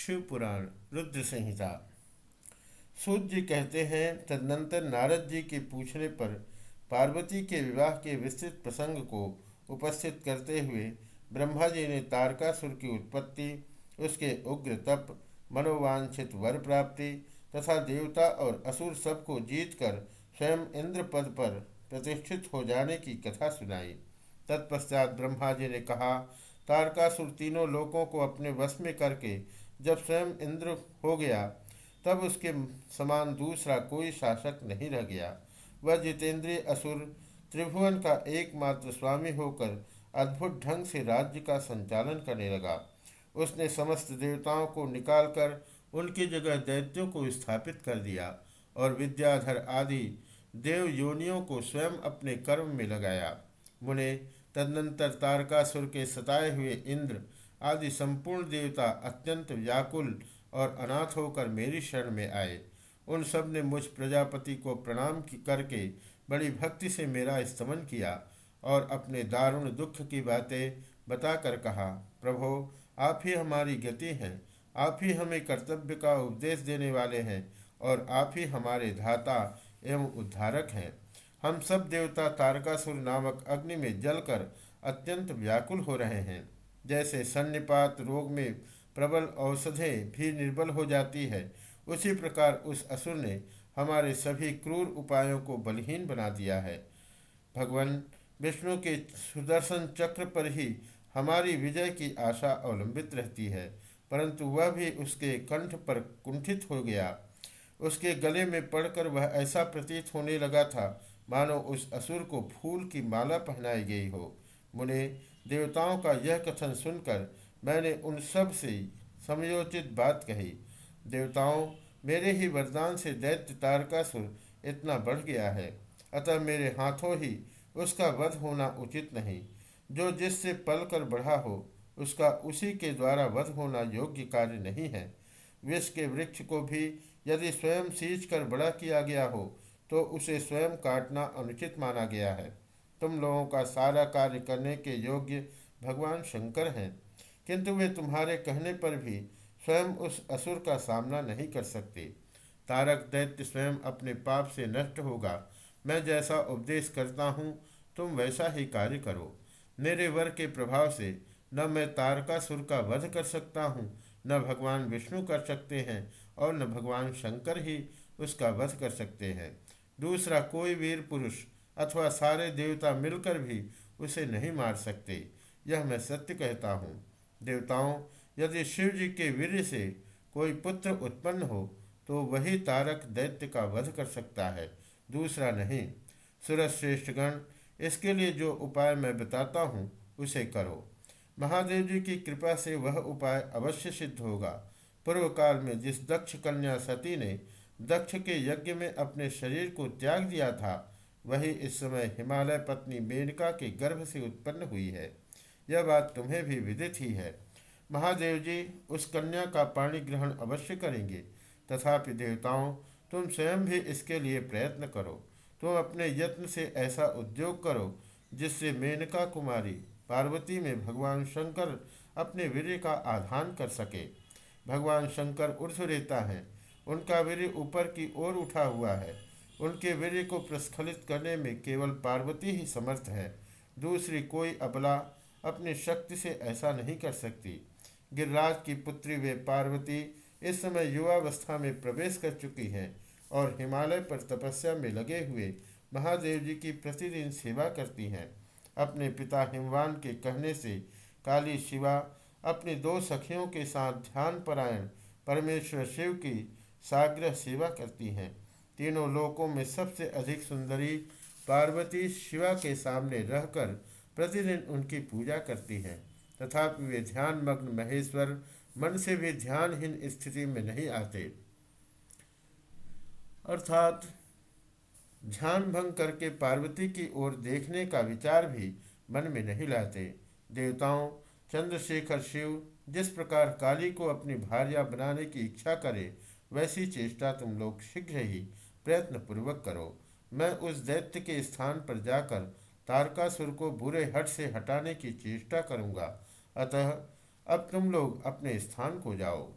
शिवपुराण, रुद्र संहिता। सूत जी कहते हैं, तदनंतर नारद जी के पूछने पर पार्वती के विवाह के विस्तृत प्रसंग को उपस्थित करते हुए ब्रह्मा जी ने तारकासुर की उत्पत्ति, उसके उग्र तप, मनोवांछित वर प्राप्ति तथा देवता और असुर सब सबको जीतकर स्वयं इंद्र पद पर प्रतिष्ठित हो जाने की कथा सुनाई। तत्पश्चात ब्रह्मा जी ने कहा, तारकासुर तीनों लोकों को अपने वश में करके जब स्वयं इंद्र हो गया, तब उसके समान दूसरा कोई शासक नहीं रह गया। वह जितेंद्रीय असुर त्रिभुवन का एकमात्र स्वामी होकर अद्भुत ढंग से राज्य का संचालन करने लगा। उसने समस्त देवताओं को निकालकर उनकी जगह दैत्यों को स्थापित कर दिया और विद्याधर आदि देव योनियों को स्वयं अपने कर्म में लगाया। मुने तदनंतर तारकासुर के सताए हुए इंद्र आदि संपूर्ण देवता अत्यंत व्याकुल और अनाथ होकर मेरी शरण में आए। उन सबने मुझ प्रजापति को प्रणाम करके बड़ी भक्ति से मेरा स्तमन किया और अपने दारुण दुख की बातें बताकर कहा, प्रभो, आप ही हमारी गति हैं। आप ही हमें कर्तव्य का उपदेश देने वाले हैं और आप ही हमारे धाता एवं उद्धारक हैं। हम सब देवता तारकासुर नामक अग्नि में जलकर अत्यंत व्याकुल हो रहे हैं। जैसे सन्निपात रोग में प्रबल औषधें भी निर्बल हो जाती है। उसी प्रकार उस असुर ने हमारे सभी क्रूर उपायों को बलहीन बना दिया है। भगवान विष्णु के सुदर्शन चक्र पर ही हमारी विजय की आशा अवलंबित रहती है, परंतु वह भी उसके कंठ पर कुंठित हो गया। उसके गले में पड़कर वह ऐसा प्रतीत होने लगा था, मानो उस असुर को फूल की माला पहनाई गई हो। मुने देवताओं का यह कथन सुनकर मैंने उन सबसे समयोचित बात कही। देवताओं, मेरे ही वरदान से दैत्य तारकासुर इतना बढ़ गया है, अतः मेरे हाथों ही उसका वध होना उचित नहीं। जो जिससे पल कर बढ़ा हो, उसका उसी के द्वारा वध होना योग्य कार्य नहीं है। विष के वृक्ष को भी यदि स्वयं सींच कर बड़ा किया गया हो तो उसे स्वयं काटना अनुचित माना गया है। तुम लोगों का सारा कार्य करने के योग्य भगवान शंकर हैं। किंतु वे तुम्हारे कहने पर भी स्वयं उस असुर का सामना नहीं कर सकते। तारक दैत्य स्वयं अपने पाप से नष्ट होगा। मैं जैसा उपदेश करता हूँ, तुम वैसा ही कार्य करो। मेरे वर के प्रभाव से न मैं तारकासुर का वध कर सकता हूँ, न भगवान विष्णु कर सकते हैं और न भगवान शंकर ही उसका वध कर सकते हैं। दूसरा कोई वीर पुरुष अथवा सारे देवता मिलकर भी उसे नहीं मार सकते। यह मैं सत्य कहता हूँ। देवताओं, यदि शिव जी के वीर से कोई पुत्र उत्पन्न हो तो वही तारक दैत्य का वध कर सकता है। दूसरा नहीं। सुरश्रेष्ठगण इसके लिए जो उपाय मैं बताता हूँ, उसे करो। महादेव जी की कृपा से वह उपाय अवश्य सिद्ध होगा। पूर्व काल में जिस दक्ष कन्या सती ने दक्ष के यज्ञ में अपने शरीर को त्याग दिया था वही इस समय हिमालय पत्नी मेनका के गर्भ से उत्पन्न हुई है। यह बात तुम्हें भी विदित ही है। महादेव जी, उस कन्या का पाणी ग्रहण अवश्य करेंगे। तथापि देवताओं, तुम स्वयं भी इसके लिए प्रयत्न करो। तुम अपने यत्न से ऐसा उद्योग करो, जिससे मेनका कुमारी पार्वती में भगवान शंकर अपने वीर का आधान कर सके। भगवान शंकर ऊर्ध रहता है। उनका वीर ऊपर की ओर उठा हुआ है। उनके वीर को प्रस्खलित करने में केवल पार्वती ही समर्थ है। दूसरी कोई अबला अपनी शक्ति से ऐसा नहीं कर सकती। गिरिराज की पुत्री वे पार्वती इस समय युवावस्था में प्रवेश कर चुकी हैं और हिमालय पर तपस्या में लगे हुए महादेव जी की प्रतिदिन सेवा करती हैं। अपने पिता हिमवान के कहने से काली शिवा अपनी दो सखियों के साथ ध्यान परायण परमेश्वर शिव की साग्रह सेवा करती हैं। तीनों लोकों में सबसे अधिक सुंदरी पार्वती शिवा के सामने रहकर प्रतिदिन उनकी पूजा करती हैं। तथापि वे ध्यान मग्न महेश्वर मन से भी ध्यानहीन स्थिति में नहीं आते। अर्थात ध्यान भंग करके पार्वती की ओर देखने का विचार भी मन में नहीं लाते। देवताओं, चंद्रशेखर शिव जिस प्रकार काली को अपनी भार्या बनाने की इच्छा करे, वैसी चेष्टा तुम लोग शीघ्र ही प्रयत्न पूर्वक करो। मैं उस दैत्य के स्थान पर जाकर तारकासुर को बुरे हट से हटाने की चेष्टा करूँगा। अतः अब तुम लोग अपने स्थान को जाओ।